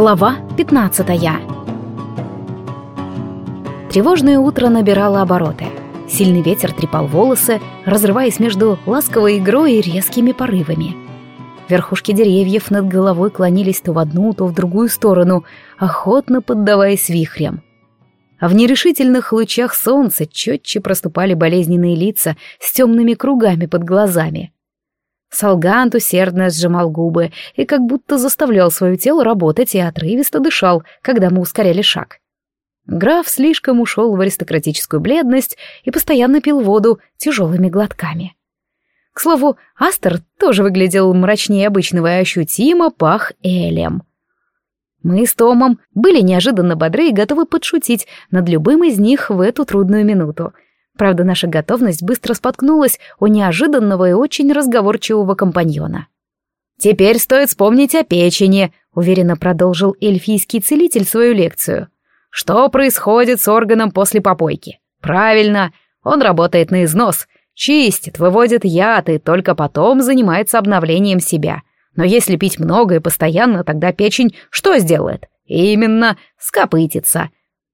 Глава 15 Тревожное утро набирало обороты. Сильный ветер трепал волосы, разрываясь между ласковой игрой и резкими порывами. Верхушки деревьев над головой клонились то в одну, то в другую сторону, охотно поддаваясь вихрям. А в нерешительных лучах солнца четче проступали болезненные лица с темными кругами под глазами. Салгант усердно сжимал губы и как будто заставлял свое тело работать и отрывисто дышал, когда мы ускоряли шаг. Граф слишком ушел в аристократическую бледность и постоянно пил воду тяжелыми глотками. К слову, Астер тоже выглядел мрачнее обычного и ощутимо пах элем. Мы с Томом были неожиданно бодры и готовы подшутить над любым из них в эту трудную минуту — Правда, наша готовность быстро споткнулась у неожиданного и очень разговорчивого компаньона. «Теперь стоит вспомнить о печени», — уверенно продолжил эльфийский целитель свою лекцию. «Что происходит с органом после попойки? Правильно, он работает на износ, чистит, выводит яд и только потом занимается обновлением себя. Но если пить много и постоянно, тогда печень что сделает? Именно скопытится.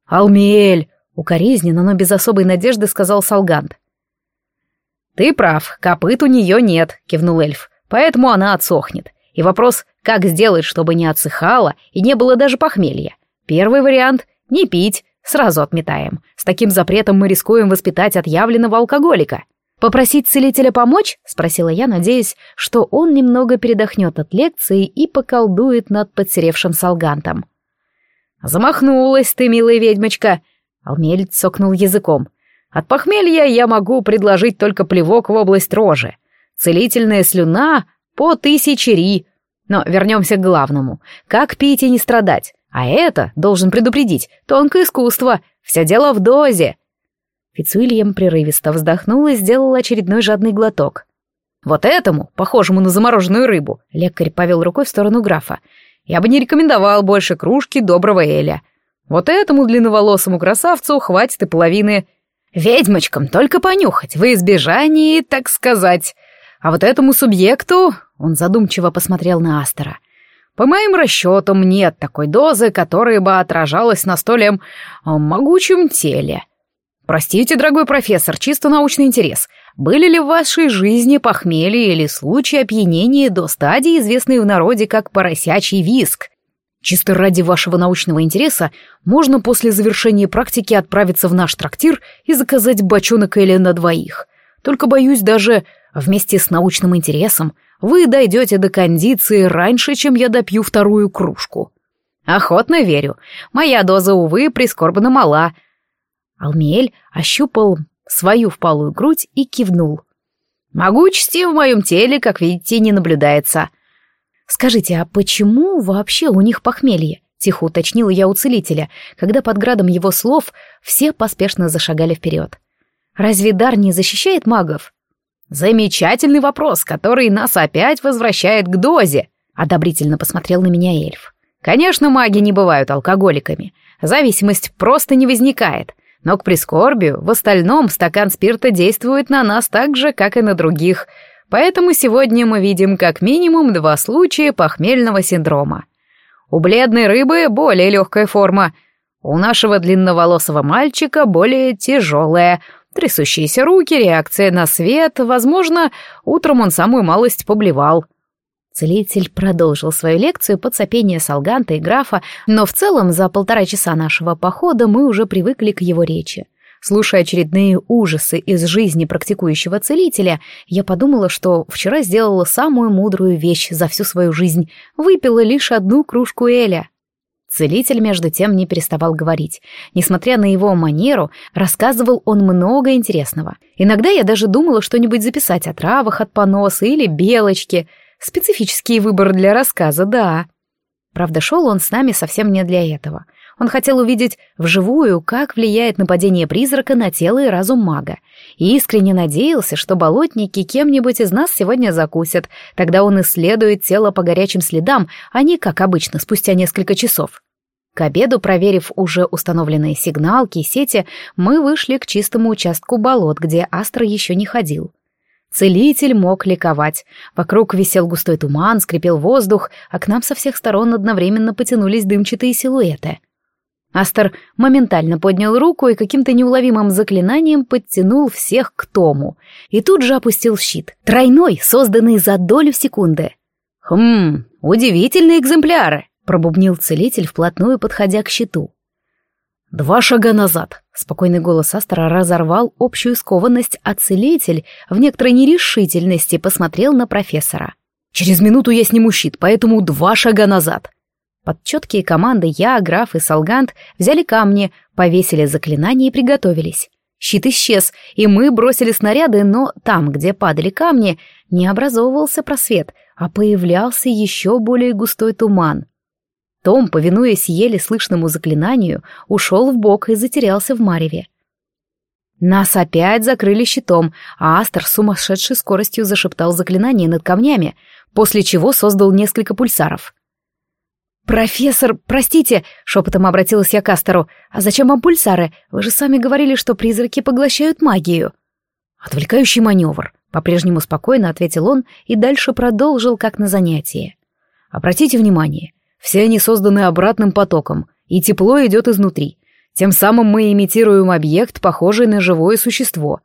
Алмель, Укоризненно, но без особой надежды сказал Салгант. «Ты прав, копыт у нее нет», — кивнул эльф, «поэтому она отсохнет. И вопрос, как сделать, чтобы не отсыхала и не было даже похмелья. Первый вариант — не пить, сразу отметаем. С таким запретом мы рискуем воспитать отъявленного алкоголика». «Попросить целителя помочь?» — спросила я, надеясь, что он немного передохнет от лекции и поколдует над подсеревшим Салгантом. «Замахнулась ты, милая ведьмочка!» Алмель цокнул языком. «От похмелья я могу предложить только плевок в область рожи. Целительная слюна по тысяче ри. Но вернемся к главному. Как пить и не страдать? А это, должен предупредить, тонкое искусство. Все дело в дозе». Фицуильям прерывисто вздохнул и сделал очередной жадный глоток. «Вот этому, похожему на замороженную рыбу», — лекарь повел рукой в сторону графа, «я бы не рекомендовал больше кружки доброго эля. Вот этому длинноволосому красавцу хватит и половины. Ведьмочкам только понюхать, во избежании, так сказать. А вот этому субъекту, он задумчиво посмотрел на Астера, по моим расчетам, нет такой дозы, которая бы отражалась на столь э, могучем теле. Простите, дорогой профессор, чисто научный интерес. Были ли в вашей жизни похмелье или случаи опьянения до стадии, известной в народе как поросячий виск? Чисто ради вашего научного интереса можно после завершения практики отправиться в наш трактир и заказать бочонок Эля на двоих. Только боюсь, даже вместе с научным интересом вы дойдете до кондиции раньше, чем я допью вторую кружку. Охотно верю. Моя доза, увы, прискорбно мала. Алмиэль ощупал свою впалую грудь и кивнул. Могучести в моем теле, как видите, не наблюдается. «Скажите, а почему вообще у них похмелье?» — тихо уточнила я у целителя, когда под градом его слов все поспешно зашагали вперед. «Разве дар не защищает магов?» «Замечательный вопрос, который нас опять возвращает к дозе», — одобрительно посмотрел на меня эльф. «Конечно, маги не бывают алкоголиками. Зависимость просто не возникает. Но к прискорбию в остальном стакан спирта действует на нас так же, как и на других — Поэтому сегодня мы видим как минимум два случая похмельного синдрома. У бледной рыбы более легкая форма, у нашего длинноволосого мальчика более тяжелая, трясущиеся руки, реакция на свет, возможно, утром он самую малость поблевал. Целитель продолжил свою лекцию под сопение Салганта и графа, но в целом за полтора часа нашего похода мы уже привыкли к его речи. Слушая очередные ужасы из жизни практикующего целителя, я подумала, что вчера сделала самую мудрую вещь за всю свою жизнь, выпила лишь одну кружку Эля. Целитель, между тем, не переставал говорить. Несмотря на его манеру, рассказывал он много интересного. Иногда я даже думала что-нибудь записать о травах от поноса или белочки. Специфический выбор для рассказа, да. Правда, шел он с нами совсем не для этого — он хотел увидеть вживую, как влияет нападение призрака на тело и разум мага, и искренне надеялся, что болотники кем-нибудь из нас сегодня закусят, тогда он исследует тело по горячим следам, а не, как обычно, спустя несколько часов. К обеду, проверив уже установленные сигналки и сети, мы вышли к чистому участку болот, где Астра еще не ходил. Целитель мог ликовать. Вокруг висел густой туман, скрипел воздух, а к нам со всех сторон одновременно потянулись дымчатые силуэты. Астер моментально поднял руку и каким-то неуловимым заклинанием подтянул всех к Тому. И тут же опустил щит. Тройной, созданный за долю секунды. «Хм, удивительные экземпляры», — пробубнил целитель, вплотную подходя к щиту. «Два шага назад», — спокойный голос Астера разорвал общую скованность, а целитель в некоторой нерешительности посмотрел на профессора. «Через минуту я сниму щит, поэтому два шага назад». Под четкие команды я, граф и Салгант взяли камни, повесили заклинание и приготовились. Щит исчез, и мы бросили снаряды, но там, где падали камни, не образовывался просвет, а появлялся еще более густой туман. Том, повинуясь еле слышному заклинанию, ушел в бок и затерялся в мареве. Нас опять закрыли щитом, а Астер с сумасшедшей скоростью зашептал заклинание над камнями, после чего создал несколько пульсаров. «Профессор, простите!» — шепотом обратилась я к Астеру. «А зачем вам пульсары? Вы же сами говорили, что призраки поглощают магию». «Отвлекающий маневр», — по-прежнему спокойно ответил он и дальше продолжил, как на занятии. «Обратите внимание, все они созданы обратным потоком, и тепло идет изнутри. Тем самым мы имитируем объект, похожий на живое существо.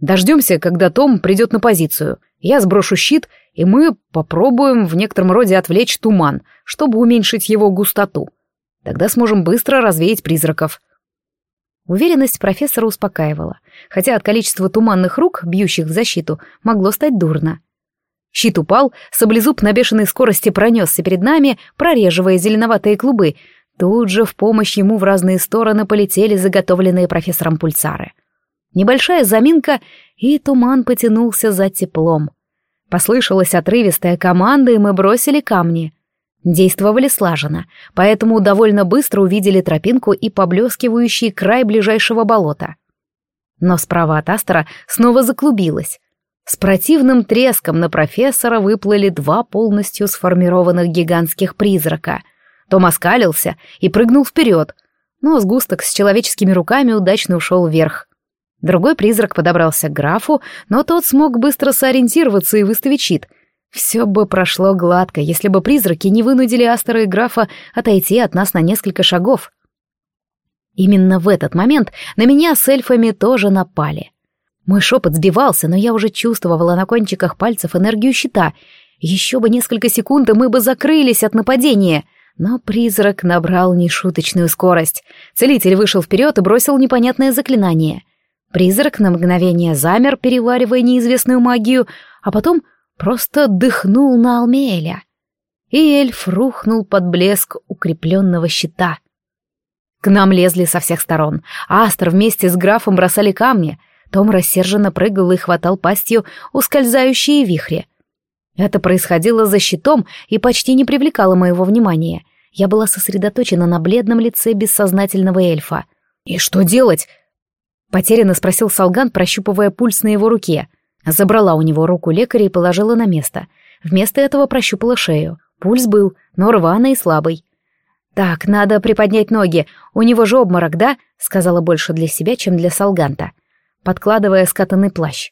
Дождемся, когда Том придет на позицию. Я сброшу щит, и мы попробуем в некотором роде отвлечь туман, чтобы уменьшить его густоту. Тогда сможем быстро развеять призраков. Уверенность профессора успокаивала, хотя от количества туманных рук, бьющих в защиту, могло стать дурно. Щит упал, саблезуб на бешеной скорости пронесся перед нами, прореживая зеленоватые клубы. Тут же в помощь ему в разные стороны полетели заготовленные профессором пульсары. Небольшая заминка, и туман потянулся за теплом. Послышалась отрывистая команда, и мы бросили камни. Действовали слаженно, поэтому довольно быстро увидели тропинку и поблескивающий край ближайшего болота. Но справа от Астера снова заклубилась. С противным треском на профессора выплыли два полностью сформированных гигантских призрака. Том оскалился и прыгнул вперед, но сгусток с человеческими руками удачно ушел вверх. Другой призрак подобрался к графу, но тот смог быстро сориентироваться и выставить щит. Все бы прошло гладко, если бы призраки не вынудили Астера и графа отойти от нас на несколько шагов. Именно в этот момент на меня с эльфами тоже напали. Мой шепот сбивался, но я уже чувствовала на кончиках пальцев энергию щита. Еще бы несколько секунд, и мы бы закрылись от нападения. Но призрак набрал нешуточную скорость. Целитель вышел вперед и бросил непонятное заклинание. Призрак на мгновение замер, переваривая неизвестную магию, а потом просто дыхнул на Алмеэля. И эльф рухнул под блеск укрепленного щита. К нам лезли со всех сторон. Астр вместе с графом бросали камни — том рассерженно прыгал и хватал пастью ускользающие вихри. Это происходило за щитом и почти не привлекало моего внимания. Я была сосредоточена на бледном лице бессознательного эльфа. «И что делать?» Потерянно спросил Салган, прощупывая пульс на его руке. Забрала у него руку лекаря и положила на место. Вместо этого прощупала шею. Пульс был, но рваный и слабый. «Так, надо приподнять ноги. У него же обморок, да?» — сказала больше для себя, чем для Салганта подкладывая скатанный плащ.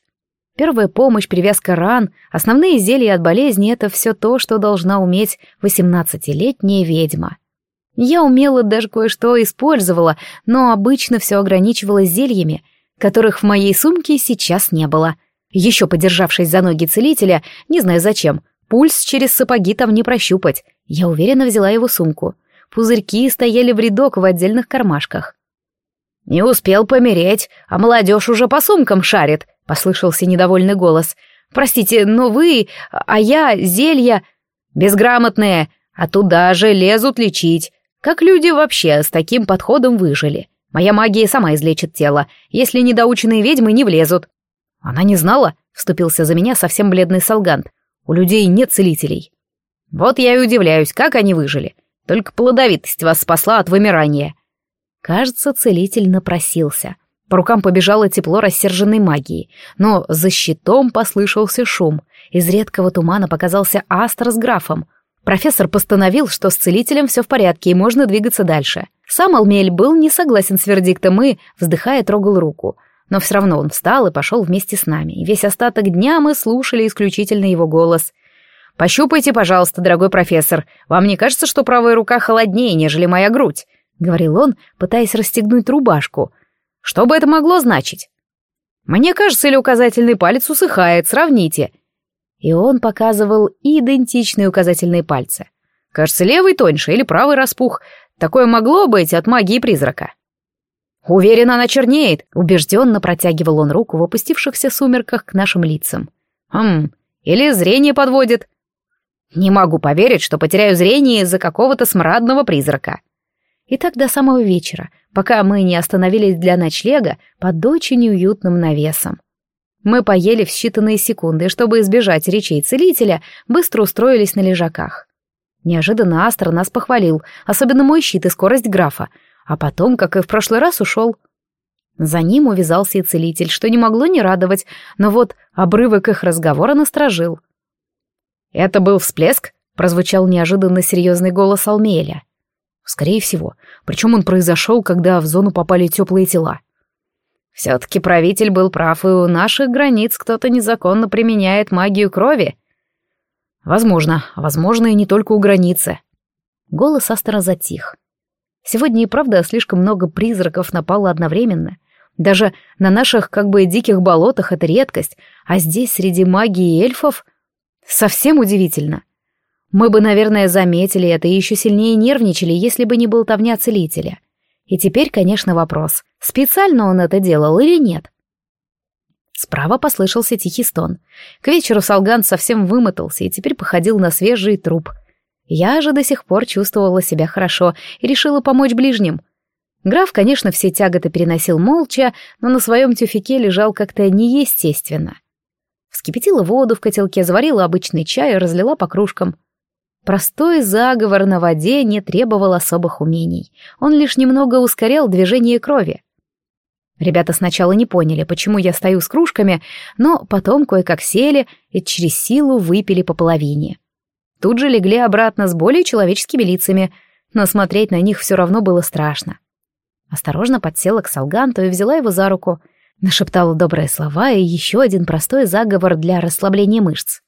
Первая помощь, привязка ран, основные зелья от болезни — это все то, что должна уметь восемнадцатилетняя ведьма. Я умела даже кое-что использовала, но обычно все ограничивалось зельями, которых в моей сумке сейчас не было. Еще подержавшись за ноги целителя, не знаю зачем, пульс через сапоги там не прощупать, я уверенно взяла его сумку. Пузырьки стояли в рядок в отдельных кармашках. «Не успел помереть, а молодежь уже по сумкам шарит», — послышался недовольный голос. «Простите, но вы, а я, зелья...» «Безграмотные, а туда же лезут лечить. Как люди вообще с таким подходом выжили? Моя магия сама излечит тело, если недоученные ведьмы не влезут». «Она не знала?» — вступился за меня совсем бледный солгант. «У людей нет целителей». «Вот я и удивляюсь, как они выжили. Только плодовитость вас спасла от вымирания». Кажется, целитель напросился. По рукам побежало тепло рассерженной магии, но за щитом послышался шум. Из редкого тумана показался Астр с графом. Профессор постановил, что с целителем все в порядке и можно двигаться дальше. Сам Алмель был не согласен с вердиктом и, вздыхая, трогал руку. но все равно он встал и пошел вместе с нами, и весь остаток дня мы слушали исключительно его голос. «Пощупайте, пожалуйста, дорогой профессор, вам не кажется, что правая рука холоднее, нежели моя грудь?» — говорил он, пытаясь расстегнуть рубашку. «Что бы это могло значить?» «Мне кажется, или указательный палец усыхает, сравните». И он показывал идентичные указательные пальцы. Кажется, левый тоньше или правый распух. Такое могло быть от магии призрака. «Уверен, она чернеет», — убежденно протягивал он руку в опустившихся сумерках к нашим лицам. «Хм, или зрение подводит». «Не могу поверить, что потеряю зрение из-за какого-то смрадного призрака». И так до самого вечера, пока мы не остановились для ночлега под очень уютным навесом. Мы поели в считанные секунды, чтобы избежать речей целителя, быстро устроились на лежаках. Неожиданно Астр нас похвалил, особенно мой щит и скорость графа, а потом, как и в прошлый раз, ушел. За ним увязался и целитель, что не могло не радовать, но вот обрывок их разговора насторожил. «Это был всплеск?» — прозвучал неожиданно серьезный голос Алмеля. «Скорее всего. Причем он произошел, когда в зону попали теплые тела». «Все-таки правитель был прав, и у наших границ кто-то незаконно применяет магию крови». «Возможно, возможно, и не только у границы». Голос Астера затих. Сегодня и правда слишком много призраков напало одновременно. Даже на наших как бы диких болотах это редкость, а здесь среди магии эльфов совсем удивительно. Мы бы, наверное, заметили это и еще сильнее нервничали, если бы не болтовня целителя. И теперь, конечно, вопрос, специально он это делал или нет. Справа послышался тихий стон. К вечеру Салган совсем вымотался и теперь походил на свежий труп — я же до сих пор чувствовала себя хорошо и решила помочь ближним. Граф, конечно, все тяготы переносил молча, но на своем тюфике лежал как-то неестественно. Вскипятила воду в котелке, заварила обычный чай и разлила по кружкам. Простой заговор на воде не требовал особых умений. Он лишь немного ускорял движение крови. Ребята сначала не поняли, почему я стою с кружками, но потом кое-как сели и через силу выпили по половине тут же легли обратно с более человеческими лицами, но смотреть на них все равно было страшно. Осторожно подсела к Салганту и взяла его за руку, нашептала добрые слова и еще один простой заговор для расслабления мышц.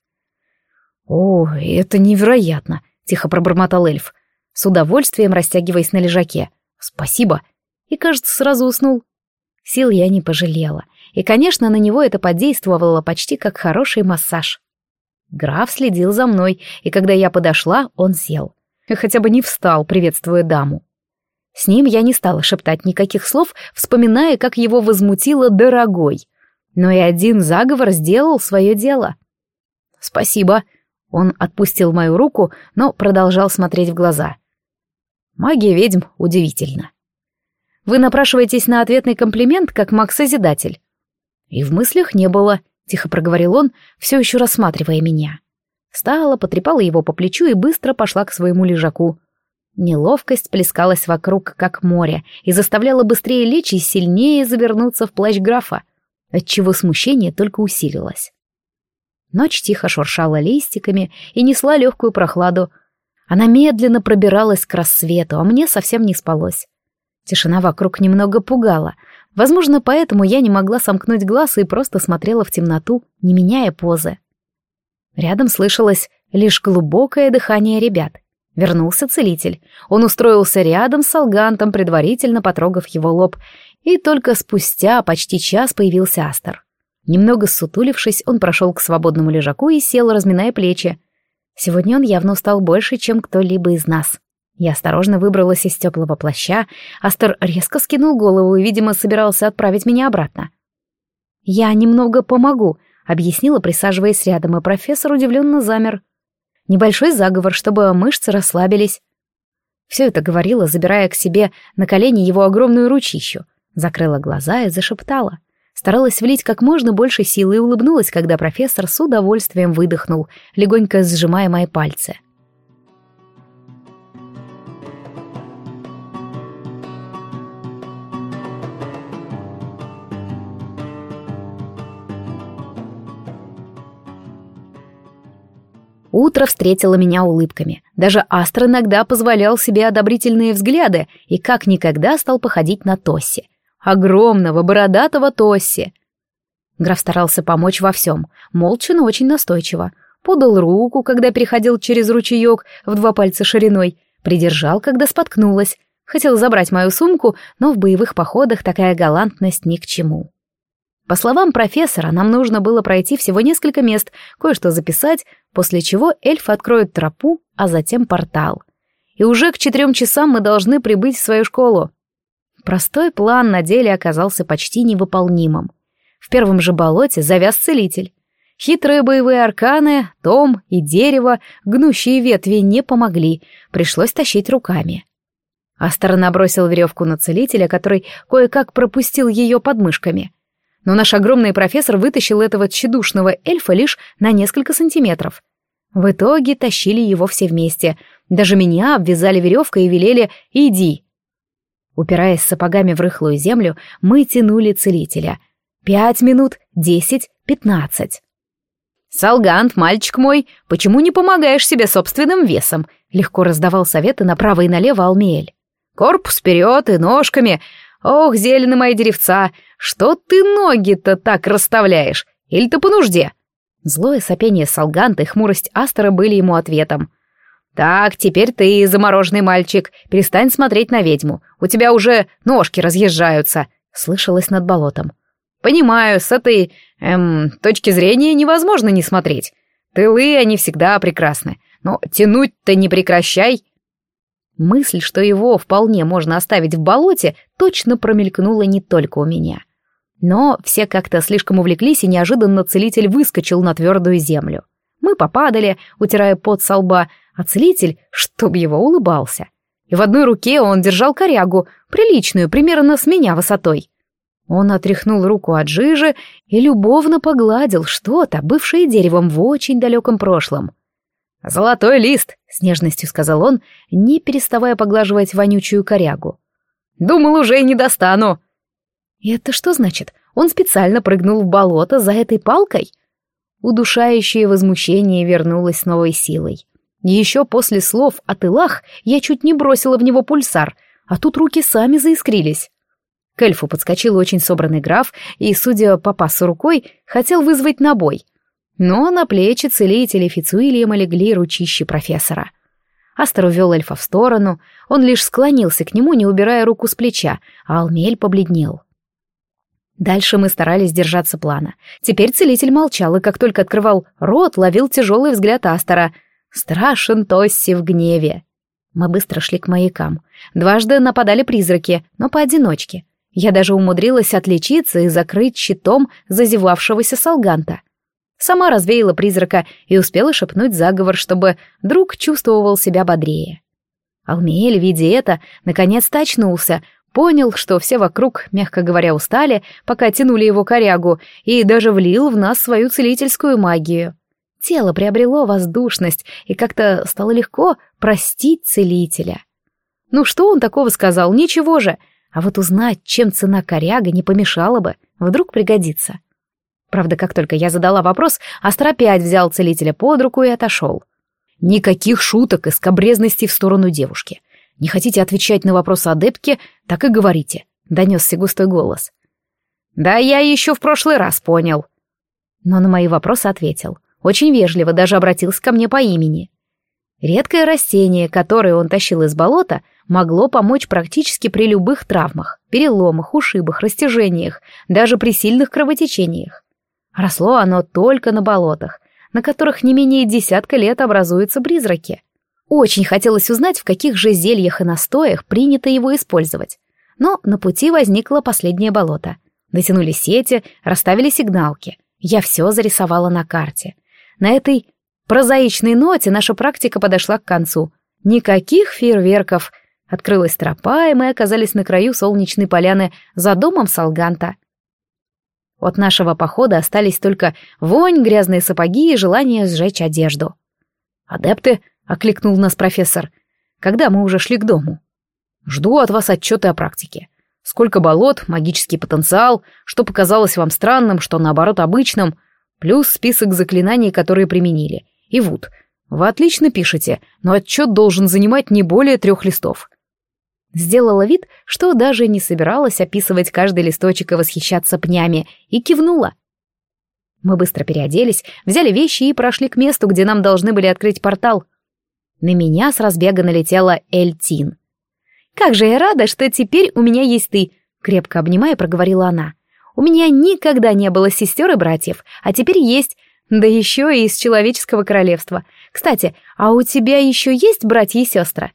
«О, это невероятно!» — тихо пробормотал эльф, с удовольствием растягиваясь на лежаке. «Спасибо!» И, кажется, сразу уснул. Сил я не пожалела, и, конечно, на него это подействовало почти как хороший массаж. Граф следил за мной, и когда я подошла, он сел. И хотя бы не встал, приветствуя даму. С ним я не стала шептать никаких слов, вспоминая, как его возмутило «дорогой». Но и один заговор сделал свое дело. «Спасибо». Он отпустил мою руку, но продолжал смотреть в глаза. «Магия ведьм удивительна. Вы напрашиваетесь на ответный комплимент, как маг-созидатель?» И в мыслях не было —— тихо проговорил он, все еще рассматривая меня. Встала, потрепала его по плечу и быстро пошла к своему лежаку. Неловкость плескалась вокруг, как море, и заставляла быстрее лечь и сильнее завернуться в плащ графа, отчего смущение только усилилось. Ночь тихо шуршала листиками и несла легкую прохладу. Она медленно пробиралась к рассвету, а мне совсем не спалось. Тишина вокруг немного пугала, Возможно, поэтому я не могла сомкнуть глаз и просто смотрела в темноту, не меняя позы. Рядом слышалось лишь глубокое дыхание ребят. Вернулся целитель. Он устроился рядом с Алгантом, предварительно потрогав его лоб, и только спустя почти час появился Астер. Немного сутулившись, он прошел к свободному лежаку и сел, разминая плечи. Сегодня он явно устал больше, чем кто-либо из нас. Я осторожно выбралась из теплого плаща, Астер резко скинул голову и, видимо, собирался отправить меня обратно. «Я немного помогу», — объяснила, присаживаясь рядом, и профессор удивленно замер. «Небольшой заговор, чтобы мышцы расслабились». Все это говорила, забирая к себе на колени его огромную ручищу, закрыла глаза и зашептала. Старалась влить как можно больше силы и улыбнулась, когда профессор с удовольствием выдохнул, легонько сжимая мои пальцы. Утро встретило меня улыбками. Даже Астр иногда позволял себе одобрительные взгляды и как никогда стал походить на Тосси. Огромного бородатого Тосси. Граф старался помочь во всем, молча, но очень настойчиво. Подал руку, когда переходил через ручеек в два пальца шириной, придержал, когда споткнулась. Хотел забрать мою сумку, но в боевых походах такая галантность ни к чему. По словам профессора, нам нужно было пройти всего несколько мест, кое-что записать, после чего эльфы откроют тропу, а затем портал. И уже к четырем часам мы должны прибыть в свою школу. Простой план на деле оказался почти невыполнимым. В первом же болоте завяз целитель. Хитрые боевые арканы, том и дерево, гнущие ветви не помогли, пришлось тащить руками. Астер набросил веревку на целителя, который кое-как пропустил ее подмышками. Но наш огромный профессор вытащил этого тщедушного эльфа лишь на несколько сантиметров. В итоге тащили его все вместе. Даже меня обвязали веревкой и велели «иди». Упираясь сапогами в рыхлую землю, мы тянули целителя. Пять минут, десять, пятнадцать. «Салгант, мальчик мой, почему не помогаешь себе собственным весом?» Легко раздавал советы направо и налево Алмиэль. «Корпус вперед и ножками. Ох, зеленые мои деревца, что ты ноги-то так расставляешь? Или ты по нужде?» Злое сопение Салганта и хмурость Астера были ему ответом. «Так, теперь ты, замороженный мальчик, перестань смотреть на ведьму. У тебя уже ножки разъезжаются», — слышалось над болотом. «Понимаю, с этой, эм, точки зрения невозможно не смотреть. Тылы, они всегда прекрасны. Но тянуть-то не прекращай». Мысль, что его вполне можно оставить в болоте, точно промелькнула не только у меня. Но все как-то слишком увлеклись, и неожиданно целитель выскочил на твердую землю. Мы попадали, утирая пот со лба, а целитель, чтоб его, улыбался. И в одной руке он держал корягу, приличную, примерно с меня высотой. Он отряхнул руку от жижи и любовно погладил что-то, бывшее деревом в очень далеком прошлом. «Золотой лист», — с нежностью сказал он, не переставая поглаживать вонючую корягу. «Думал, уже и не достану». «И это что значит? Он специально прыгнул в болото за этой палкой?» Удушающее возмущение вернулось с новой силой. Еще после слов о тылах я чуть не бросила в него пульсар, а тут руки сами заискрились. К эльфу подскочил очень собранный граф и, судя по пасу рукой, хотел вызвать на бой. Но на плечи целителя Фицуильяма легли ручищи профессора. Астер увел эльфа в сторону, он лишь склонился к нему, не убирая руку с плеча, а Алмель побледнел. Дальше мы старались держаться плана. Теперь целитель молчал, и как только открывал рот, ловил тяжелый взгляд Астера — Страшен Тосси в гневе. Мы быстро шли к маякам. Дважды нападали призраки, но поодиночке. Я даже умудрилась отличиться и закрыть щитом зазевавшегося солганта. Сама развеяла призрака и успела шепнуть заговор, чтобы друг чувствовал себя бодрее. Алмиэль, видя это, наконец-то очнулся, понял, что все вокруг, мягко говоря, устали, пока тянули его корягу, и даже влил в нас свою целительскую магию. Тело приобрело воздушность, и как-то стало легко простить целителя. Ну что он такого сказал? Ничего же. А вот узнать, чем цена коряга, не помешало бы. Вдруг пригодится. Правда, как только я задала вопрос, Астр опять взял целителя под руку и отошел. Никаких шуток и скобрезностей в сторону девушки. Не хотите отвечать на вопросы адептки, так и говорите, — донесся густой голос. Да я еще в прошлый раз понял. Но на мои вопросы ответил. Очень вежливо даже обратился ко мне по имени. Редкое растение, которое он тащил из болота, могло помочь практически при любых травмах, переломах, ушибах, растяжениях, даже при сильных кровотечениях. Росло оно только на болотах, на которых не менее десятка лет образуются призраки. Очень хотелось узнать, в каких же зельях и настоях принято его использовать. Но на пути возникло последнее болото. Натянули сети, расставили сигналки. Я все зарисовала на карте. На этой прозаичной ноте наша практика подошла к концу. Никаких фейерверков. Открылась тропа, и мы оказались на краю солнечной поляны за домом Салганта. От нашего похода остались только вонь, грязные сапоги и желание сжечь одежду. «Адепты», — окликнул нас профессор, когда мы уже шли к дому. «Жду от вас отчеты о практике. Сколько болот, магический потенциал, что показалось вам странным, что наоборот обычным, плюс список заклинаний, которые применили. И Вуд, вы отлично пишете, но отчет должен занимать не более трех листов. Сделала вид, что даже не собиралась описывать каждый листочек и восхищаться пнями, и кивнула. Мы быстро переоделись, взяли вещи и прошли к месту, где нам должны были открыть портал. На меня с разбега налетела Эльтин. «Как же я рада, что теперь у меня есть ты!» — крепко обнимая, проговорила она. «У меня никогда не было сестер и братьев, а теперь есть, да еще и из человеческого королевства. Кстати, а у тебя еще есть братья и сестры?»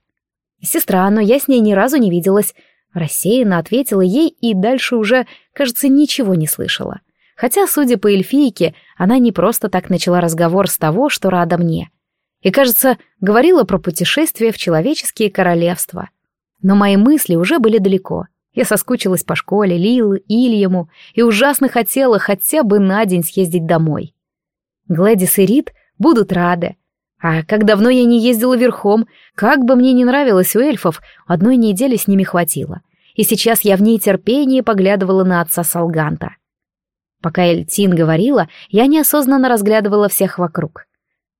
«Сестра, но я с ней ни разу не виделась», — рассеянно ответила ей и дальше уже, кажется, ничего не слышала. Хотя, судя по эльфийке, она не просто так начала разговор с того, что рада мне. И, кажется, говорила про путешествие в человеческие королевства. Но мои мысли уже были далеко. Я соскучилась по школе, Лил, Ильяму и ужасно хотела хотя бы на день съездить домой. Глэдис и Рид будут рады. А как давно я не ездила верхом, как бы мне не нравилось у эльфов, одной недели с ними хватило. И сейчас я в нетерпении поглядывала на отца Салганта. Пока Эльтин говорила, я неосознанно разглядывала всех вокруг.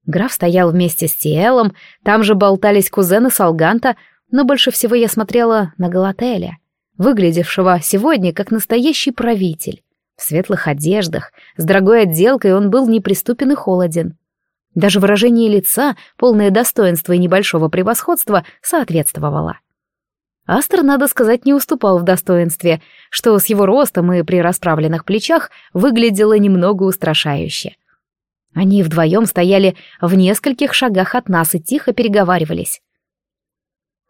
Граф стоял вместе с Тиэлом, там же болтались кузены Салганта, но больше всего я смотрела на Галателя, выглядевшего сегодня как настоящий правитель. В светлых одеждах, с дорогой отделкой он был неприступен и холоден. Даже выражение лица, полное достоинства и небольшого превосходства, соответствовало. Астер, надо сказать, не уступал в достоинстве, что с его ростом и при расправленных плечах выглядело немного устрашающе. Они вдвоем стояли в нескольких шагах от нас и тихо переговаривались.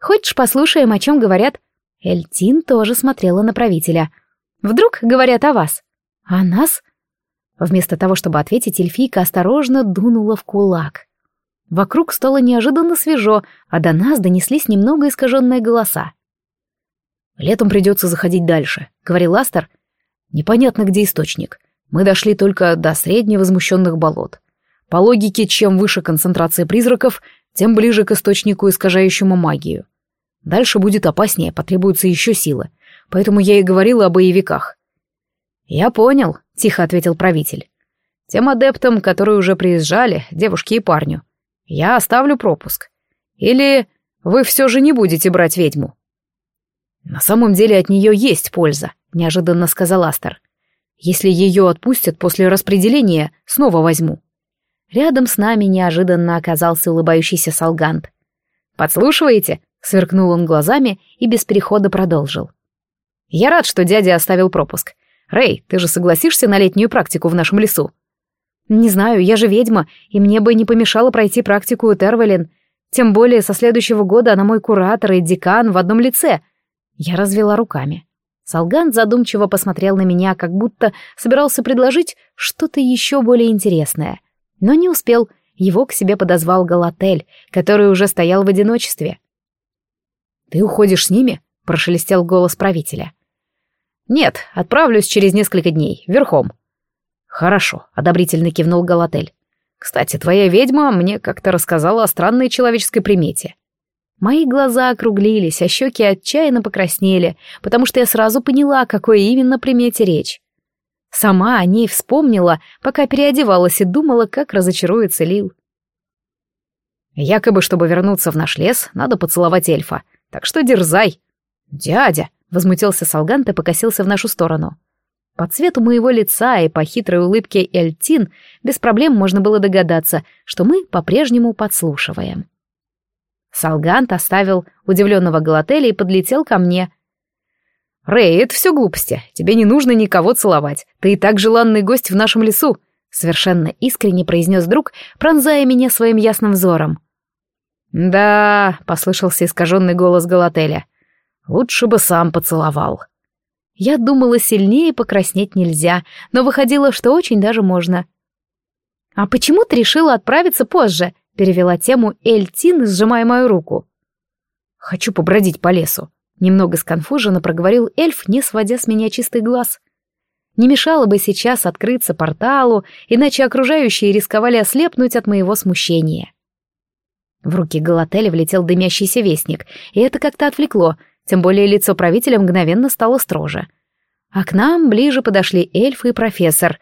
«Хочешь, послушаем, о чем говорят?» Эльтин тоже смотрела на правителя. «Вдруг говорят о вас?» «О нас?» Вместо того, чтобы ответить, эльфийка осторожно дунула в кулак. Вокруг стало неожиданно свежо, а до нас донеслись немного искаженные голоса. «Летом придется заходить дальше», — говорил Астер. «Непонятно, где источник. Мы дошли только до средневозмущенных болот. По логике, чем выше концентрация призраков, тем ближе к источнику, искажающему магию. Дальше будет опаснее, потребуется еще силы. Поэтому я и говорила о боевиках». «Я понял», — тихо ответил правитель. «Тем адептам, которые уже приезжали, девушке и парню, я оставлю пропуск. Или вы все же не будете брать ведьму?» «На самом деле от нее есть польза», — неожиданно сказал Астер. «Если ее отпустят после распределения, снова возьму». Рядом с нами неожиданно оказался улыбающийся Салгант. «Подслушиваете?» — сверкнул он глазами и без перехода продолжил. «Я рад, что дядя оставил пропуск. Рэй, ты же согласишься на летнюю практику в нашем лесу?» «Не знаю, я же ведьма, и мне бы не помешало пройти практику у Тервелин. Тем более со следующего года она мой куратор и декан в одном лице. Я развела руками. Салган задумчиво посмотрел на меня, как будто собирался предложить что-то еще более интересное. Но не успел, его к себе подозвал Галатель, который уже стоял в одиночестве. «Ты уходишь с ними?» — прошелестел голос правителя. «Нет, отправлюсь через несколько дней, верхом». «Хорошо», — одобрительно кивнул Галатель. «Кстати, твоя ведьма мне как-то рассказала о странной человеческой примете. Мои глаза округлились, а щеки отчаянно покраснели, потому что я сразу поняла, о какой именно примете речь. Сама о ней вспомнила, пока переодевалась и думала, как разочаруется Лил. «Якобы, чтобы вернуться в наш лес, надо поцеловать эльфа, так что дерзай!» «Дядя!» — возмутился Салгант и покосился в нашу сторону. По цвету моего лица и по хитрой улыбке Эльтин без проблем можно было догадаться, что мы по-прежнему подслушиваем. Салгант оставил удивленного Галателя и подлетел ко мне. «Рэй, это все глупости. Тебе не нужно никого целовать. Ты и так желанный гость в нашем лесу», — совершенно искренне произнес друг, пронзая меня своим ясным взором. «Да», — послышался искаженный голос Галателя, — «лучше бы сам поцеловал». Я думала, сильнее покраснеть нельзя, но выходило, что очень даже можно. «А почему ты решила отправиться позже?» перевела тему Эльтин, сжимая мою руку. «Хочу побродить по лесу», — немного сконфуженно проговорил эльф, не сводя с меня чистый глаз. Не мешало бы сейчас открыться порталу, иначе окружающие рисковали ослепнуть от моего смущения. В руки Галателя влетел дымящийся вестник, и это как-то отвлекло, тем более лицо правителя мгновенно стало строже. А к нам ближе подошли эльфы и профессор.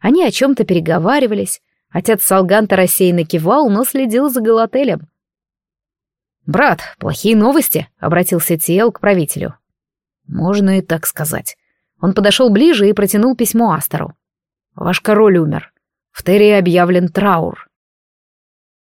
Они о чем-то переговаривались, Отец Салганта рассеянно кивал, но следил за Галателем. «Брат, плохие новости», — обратился Тиэл к правителю. «Можно и так сказать». Он подошел ближе и протянул письмо Астеру. «Ваш король умер. В Терри объявлен траур.